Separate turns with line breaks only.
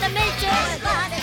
The to